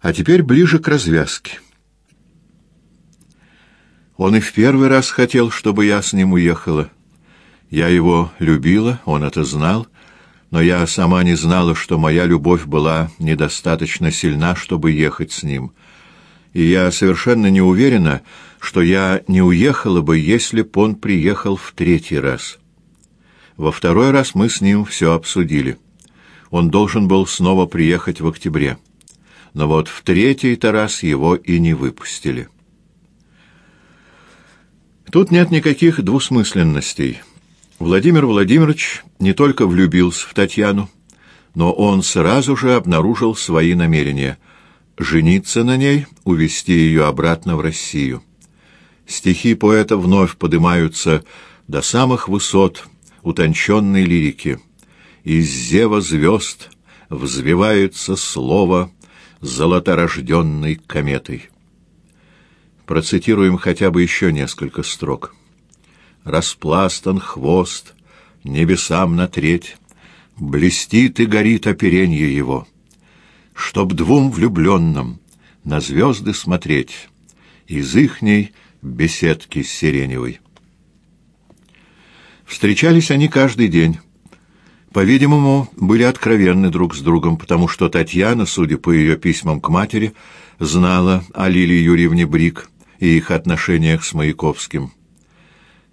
А теперь ближе к развязке. Он и в первый раз хотел, чтобы я с ним уехала. Я его любила, он это знал, но я сама не знала, что моя любовь была недостаточно сильна, чтобы ехать с ним. И я совершенно не уверена, что я не уехала бы, если б он приехал в третий раз. Во второй раз мы с ним все обсудили. Он должен был снова приехать в октябре. Но вот в третий-то раз его и не выпустили. Тут нет никаких двусмысленностей. Владимир Владимирович не только влюбился в Татьяну, но он сразу же обнаружил свои намерения — жениться на ней, увезти ее обратно в Россию. Стихи поэта вновь поднимаются до самых высот утонченной лирики. Из зева звезд взвивается слово золоторожденной кометой. Процитируем хотя бы еще несколько строк. «Распластан хвост, небесам на треть, блестит и горит оперенье его. Чтоб двум влюбленным на звезды смотреть, из ихней беседки сиреневой». Встречались они каждый день. По-видимому, были откровенны друг с другом, потому что Татьяна, судя по ее письмам к матери, знала о Лилии Юрьевне Брик, и их отношениях с Маяковским.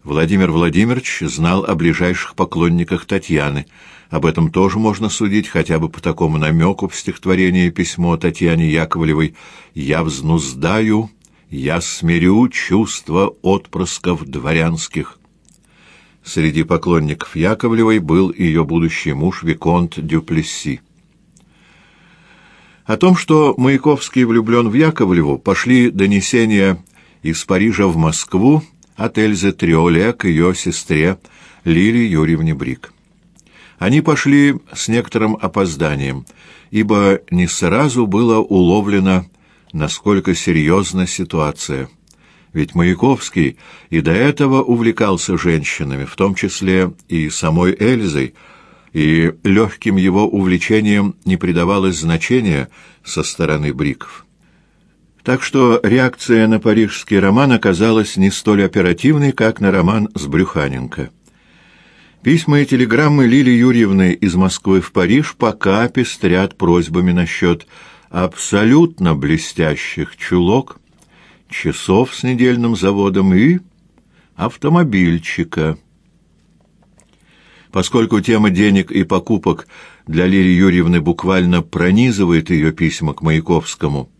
Владимир Владимирович знал о ближайших поклонниках Татьяны. Об этом тоже можно судить хотя бы по такому намеку в стихотворении письмо Татьяне Яковлевой «Я взнуздаю, я смирю чувства отпрысков дворянских». Среди поклонников Яковлевой был ее будущий муж Виконт Дюплесси. О том, что Маяковский влюблен в Яковлеву, пошли донесения из Парижа в Москву от Эльзы Триоле к ее сестре Лилии Юрьевне Брик. Они пошли с некоторым опозданием, ибо не сразу было уловлено, насколько серьезна ситуация. Ведь Маяковский и до этого увлекался женщинами, в том числе и самой Эльзой, и легким его увлечением не придавалось значения со стороны Бриков. Так что реакция на парижский роман оказалась не столь оперативной, как на роман с Брюханенко. Письма и телеграммы Лили Юрьевны из Москвы в Париж пока пестрят просьбами насчет абсолютно блестящих чулок, часов с недельным заводом и автомобильчика. Поскольку тема денег и покупок для Лили Юрьевны буквально пронизывает ее письма к Маяковскому –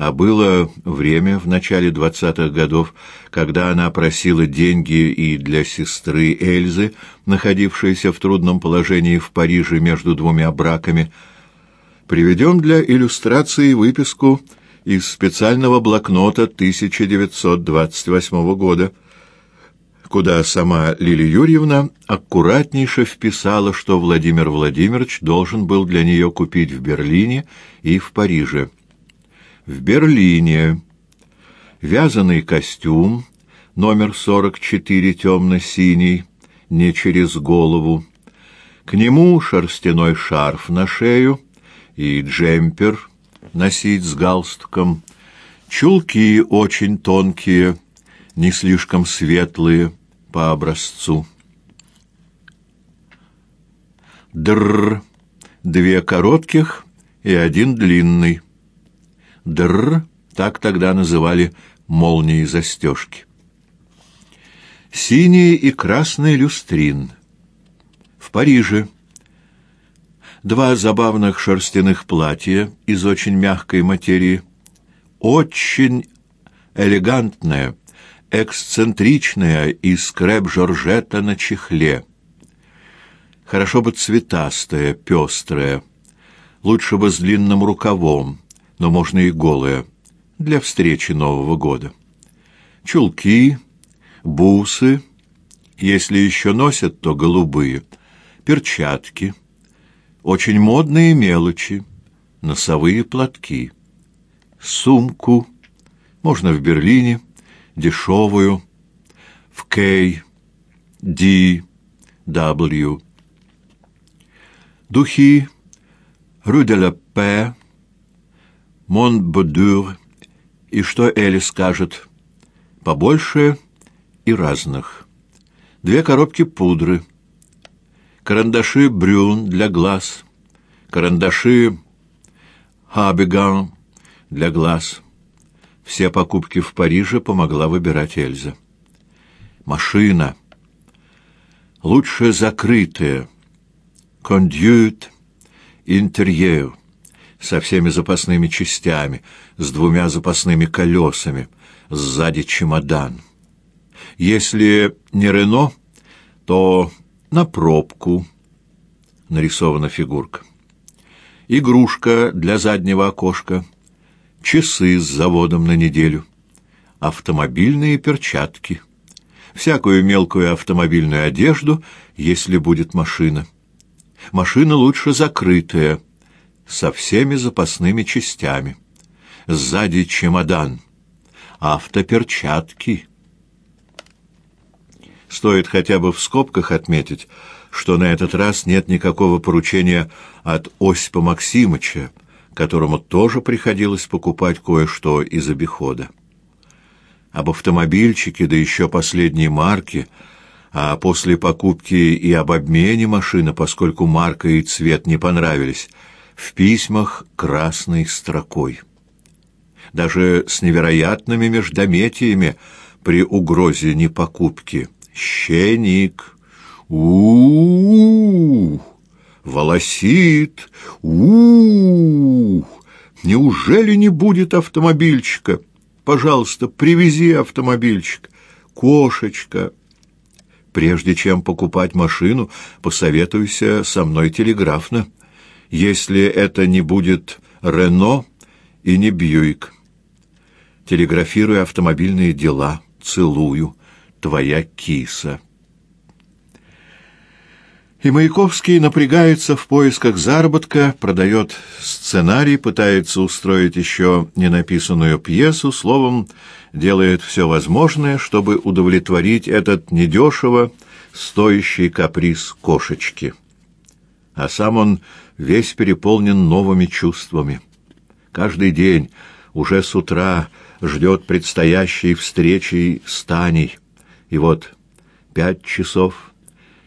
а было время в начале двадцатых годов, когда она просила деньги и для сестры Эльзы, находившейся в трудном положении в Париже между двумя браками. Приведем для иллюстрации выписку из специального блокнота 1928 года, куда сама Лили Юрьевна аккуратнейше вписала, что Владимир Владимирович должен был для нее купить в Берлине и в Париже в Берлине. Вязаный костюм, номер 44, темно-синий, не через голову. К нему шерстяной шарф на шею и джемпер носить с галстуком. Чулки очень тонкие, не слишком светлые по образцу. Др, две коротких и один длинный. Др, так тогда называли молнии застежки. Синий и красный люстрин. В Париже. Два забавных шерстяных платья из очень мягкой материи. Очень элегантная, эксцентричная из креп-жоржета на чехле. Хорошо бы цветастая, пестрая. Лучше бы с длинным рукавом но можно и голая, для встречи Нового года. Чулки, бусы, если еще носят, то голубые, перчатки, очень модные мелочи, носовые платки, сумку, можно в Берлине, дешевую, в Кей, Ди, W, духи, де ла Пе, Монбодюр и что Элли скажет. Побольше и разных. Две коробки пудры. Карандаши Брюн для глаз. Карандаши Хабиган для глаз. Все покупки в Париже помогла выбирать Эльза. Машина. Лучше закрытая. Кондьют интерьер со всеми запасными частями, с двумя запасными колесами, сзади чемодан. Если не Рено, то на пробку нарисована фигурка. Игрушка для заднего окошка, часы с заводом на неделю, автомобильные перчатки, всякую мелкую автомобильную одежду, если будет машина. Машина лучше закрытая, со всеми запасными частями. Сзади чемодан, автоперчатки. Стоит хотя бы в скобках отметить, что на этот раз нет никакого поручения от Осипа Максимыча, которому тоже приходилось покупать кое-что из обихода. Об автомобильчике, да еще последней марки, а после покупки и об обмене машины, поскольку марка и цвет не понравились, в письмах красной строкой. Даже с невероятными междометиями при угрозе непокупки. Щеник. у, Волосит. у, -у Неужели не будет автомобильчика? Пожалуйста, привези автомобильчик. Кошечка. Прежде чем покупать машину, посоветуйся со мной телеграфно если это не будет Рено и не Бьюик. Телеграфирую автомобильные дела, целую, твоя киса. И Маяковский напрягается в поисках заработка, продает сценарий, пытается устроить еще ненаписанную пьесу, словом, делает все возможное, чтобы удовлетворить этот недешево стоящий каприз кошечки. А сам он весь переполнен новыми чувствами. Каждый день, уже с утра, ждет предстоящей встречи с Таней. И вот пять часов,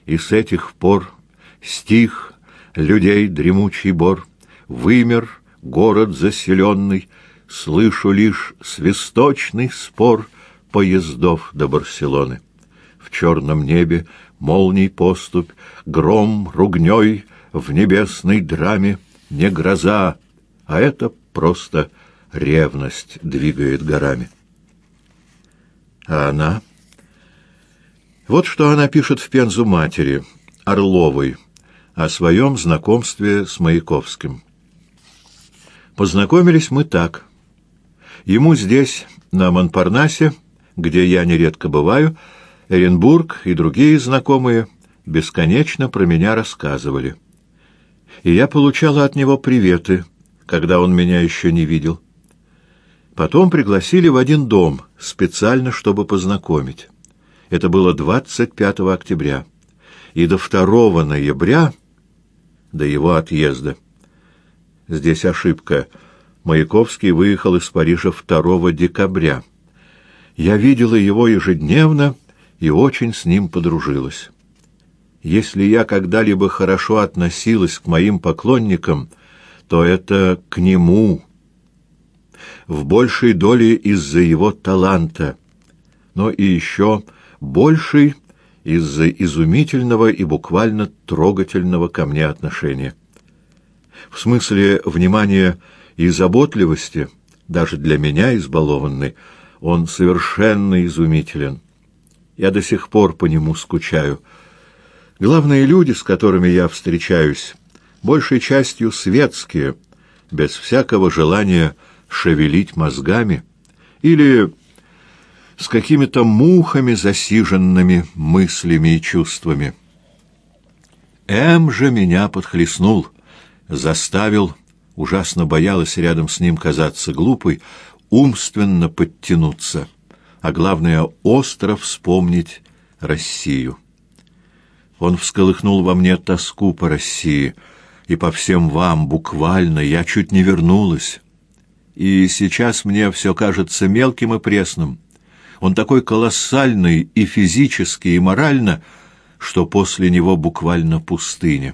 и с этих пор стих людей дремучий бор, вымер город заселенный, слышу лишь свисточный спор поездов до Барселоны. В черном небе молний поступь, гром ругней в небесной драме не гроза, а это просто ревность двигает горами. А она... Вот что она пишет в Пензу матери, Орловой, о своем знакомстве с Маяковским. Познакомились мы так. Ему здесь, на Монпарнасе, где я нередко бываю, Эренбург и другие знакомые бесконечно про меня рассказывали и я получала от него приветы, когда он меня еще не видел. Потом пригласили в один дом, специально, чтобы познакомить. Это было 25 октября. И до 2 ноября, до его отъезда. Здесь ошибка. Маяковский выехал из Парижа 2 декабря. Я видела его ежедневно и очень с ним подружилась. Если я когда-либо хорошо относилась к моим поклонникам, то это к нему, в большей доле из-за его таланта, но и еще большей из-за изумительного и буквально трогательного ко мне отношения. В смысле внимания и заботливости, даже для меня избалованный, он совершенно изумителен. Я до сих пор по нему скучаю — Главные люди, с которыми я встречаюсь, большей частью светские, без всякого желания шевелить мозгами или с какими-то мухами засиженными мыслями и чувствами. М же меня подхлестнул, заставил, ужасно боялась рядом с ним казаться глупой, умственно подтянуться, а главное, остро вспомнить Россию. Он всколыхнул во мне тоску по России, и по всем вам, буквально, я чуть не вернулась. и сейчас мне все кажется мелким и пресным. Он такой колоссальный и физически, и морально, что после него буквально пустыня.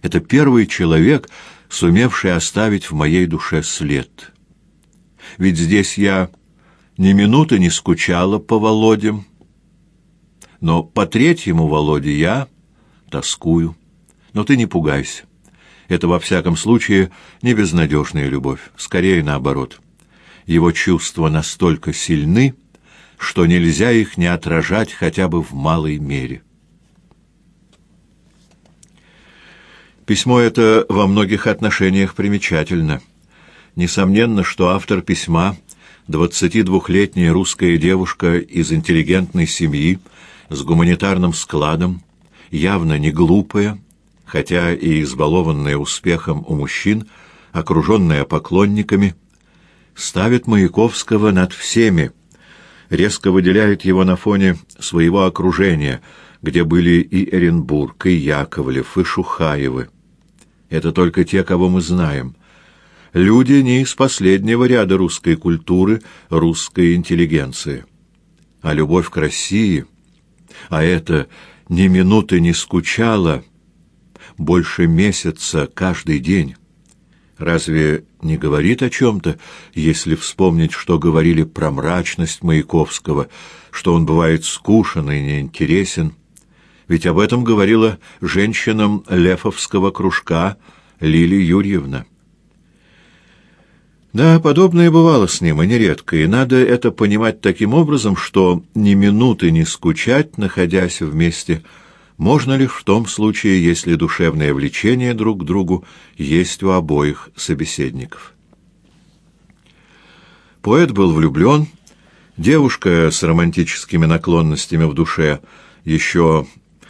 Это первый человек, сумевший оставить в моей душе след. Ведь здесь я ни минуты не скучала по Володе, но по третьему Володе я тоскую. Но ты не пугайся. Это, во всяком случае, не безнадежная любовь, скорее наоборот. Его чувства настолько сильны, что нельзя их не отражать хотя бы в малой мере. Письмо это во многих отношениях примечательно. Несомненно, что автор письма, 22-летняя русская девушка из интеллигентной семьи, с гуманитарным складом, явно не глупая, хотя и избалованная успехом у мужчин, окруженная поклонниками, ставит Маяковского над всеми, резко выделяет его на фоне своего окружения, где были и Эренбург, и Яковлев, и Шухаевы. Это только те, кого мы знаем. Люди не из последнего ряда русской культуры, русской интеллигенции. А любовь к России, а это ни минуты не скучала, больше месяца каждый день. Разве не говорит о чем-то, если вспомнить, что говорили про мрачность Маяковского, что он бывает скушен и неинтересен? Ведь об этом говорила женщинам Лефовского кружка Лилия Юрьевна. Да, подобное бывало с ним, и нередко, и надо это понимать таким образом, что ни минуты не скучать, находясь вместе, — можно лишь в том случае, если душевное влечение друг к другу есть у обоих собеседников. Поэт был влюблен, девушка с романтическими наклонностями в душе, еще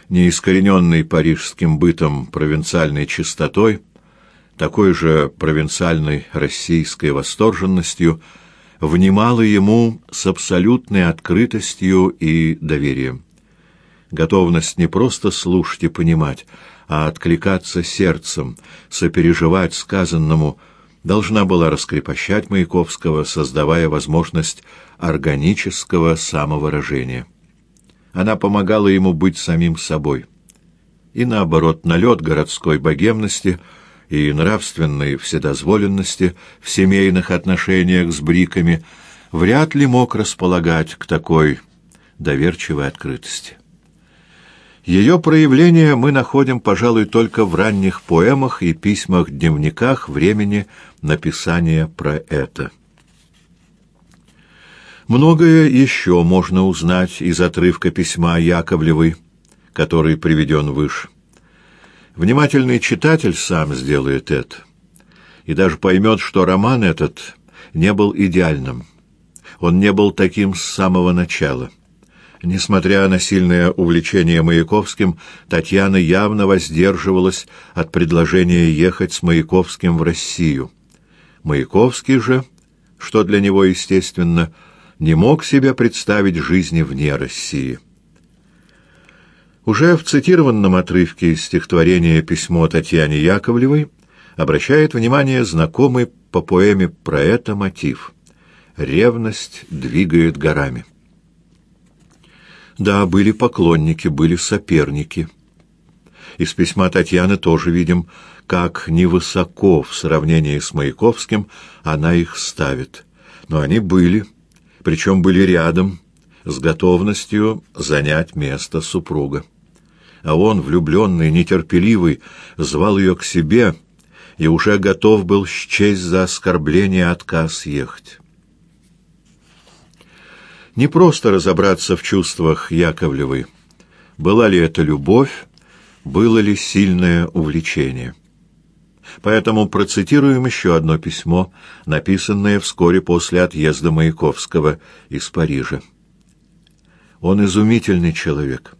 не искорененной парижским бытом провинциальной чистотой, такой же провинциальной российской восторженностью, внимала ему с абсолютной открытостью и доверием готовность не просто слушать и понимать, а откликаться сердцем, сопереживать сказанному, должна была раскрепощать Маяковского, создавая возможность органического самовыражения. Она помогала ему быть самим собой. И наоборот, налет городской богемности и нравственной вседозволенности в семейных отношениях с бриками вряд ли мог располагать к такой доверчивой открытости. Ее проявление мы находим, пожалуй, только в ранних поэмах и письмах-дневниках времени написания про это. Многое еще можно узнать из отрывка письма Яковлевой, который приведен выше. Внимательный читатель сам сделает это и даже поймет, что роман этот не был идеальным. Он не был таким с самого начала. Несмотря на сильное увлечение Маяковским, Татьяна явно воздерживалась от предложения ехать с Маяковским в Россию. Маяковский же, что для него естественно, не мог себе представить жизни вне России. Уже в цитированном отрывке из стихотворения «Письмо Татьяне Яковлевой» обращает внимание знакомый по поэме про это мотив «Ревность двигает горами». Да, были поклонники, были соперники. Из письма Татьяны тоже видим, как невысоко в сравнении с Маяковским она их ставит. Но они были, причем были рядом, с готовностью занять место супруга. А он, влюбленный, нетерпеливый, звал ее к себе и уже готов был счесть за оскорбление отказ ехать. Не просто разобраться в чувствах Яковлевой. Была ли это любовь, было ли сильное увлечение. Поэтому процитируем еще одно письмо, написанное вскоре после отъезда Маяковского из Парижа. Он изумительный человек.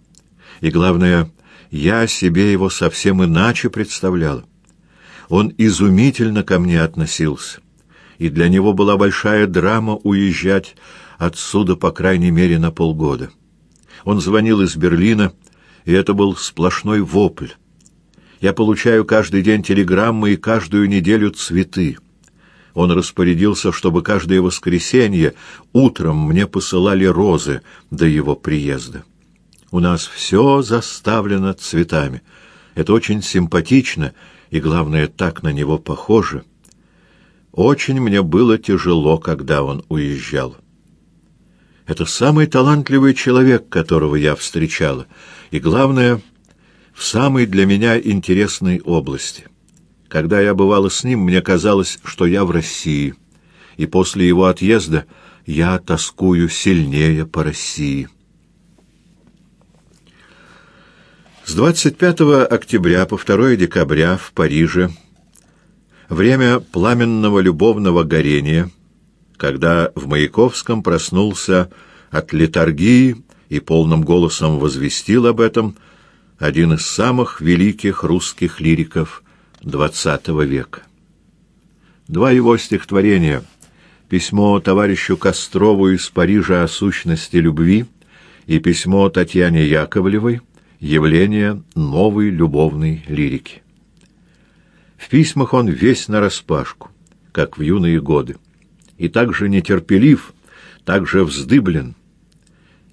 И главное, я себе его совсем иначе представлял. Он изумительно ко мне относился, и для него была большая драма уезжать отсюда, по крайней мере, на полгода. Он звонил из Берлина, и это был сплошной вопль. Я получаю каждый день телеграммы и каждую неделю цветы. Он распорядился, чтобы каждое воскресенье утром мне посылали розы до его приезда. У нас все заставлено цветами. Это очень симпатично и, главное, так на него похоже. Очень мне было тяжело, когда он уезжал. Это самый талантливый человек, которого я встречала, и, главное, в самой для меня интересной области. Когда я бывала с ним, мне казалось, что я в России, и после его отъезда я тоскую сильнее по России. С 25 октября по 2 декабря в Париже время пламенного любовного горения, когда в Маяковском проснулся от литургии и полным голосом возвестил об этом один из самых великих русских лириков XX века. Два его стихотворения «Письмо товарищу Кострову из Парижа о сущности любви» и письмо Татьяне Яковлевой «Явление новой любовной лирики». В письмах он весь нараспашку, как в юные годы, и также нетерпелив, также вздыблен.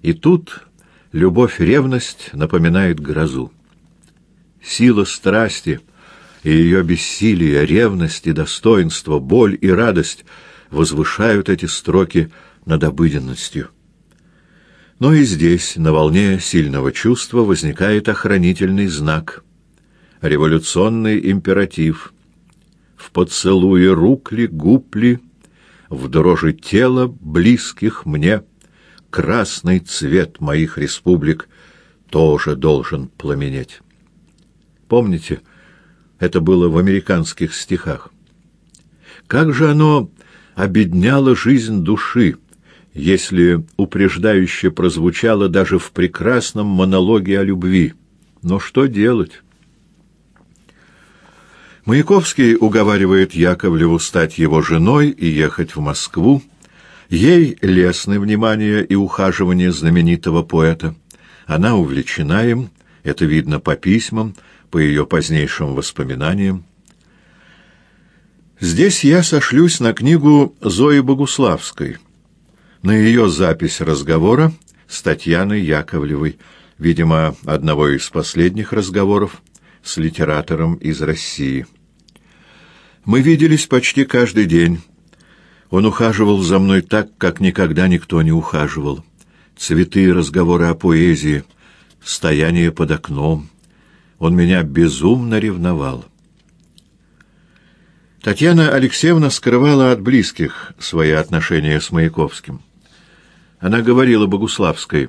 И тут любовь-ревность напоминает грозу. Сила страсти — и ее бессилие, ревность и достоинство, боль и радость возвышают эти строки над обыденностью. Но и здесь, на волне сильного чувства, возникает охранительный знак, революционный императив. В поцелуе рук ли, губ ли, в дрожи тела близких мне, красный цвет моих республик тоже должен пламенеть. Помните, это было в американских стихах. Как же оно обедняло жизнь души, если упреждающе прозвучало даже в прекрасном монологе о любви. Но что делать? Маяковский уговаривает Яковлеву стать его женой и ехать в Москву. Ей лестны внимание и ухаживание знаменитого поэта. Она увлечена им, это видно по письмам, по ее позднейшим воспоминаниям. Здесь я сошлюсь на книгу Зои Богуславской, на ее запись разговора с Татьяной Яковлевой, видимо, одного из последних разговоров с литератором из России. Мы виделись почти каждый день. Он ухаживал за мной так, как никогда никто не ухаживал. Цветы, разговоры о поэзии, стояние под окном — он меня безумно ревновал. Татьяна Алексеевна скрывала от близких свои отношения с Маяковским. Она говорила Богуславской,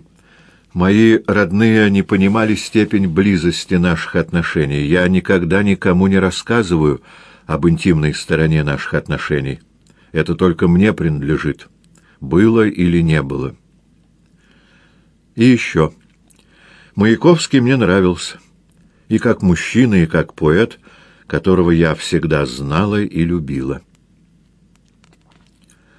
«Мои родные не понимали степень близости наших отношений. Я никогда никому не рассказываю об интимной стороне наших отношений. Это только мне принадлежит. Было или не было». И еще. Маяковский мне нравился и как мужчина, и как поэт, которого я всегда знала и любила.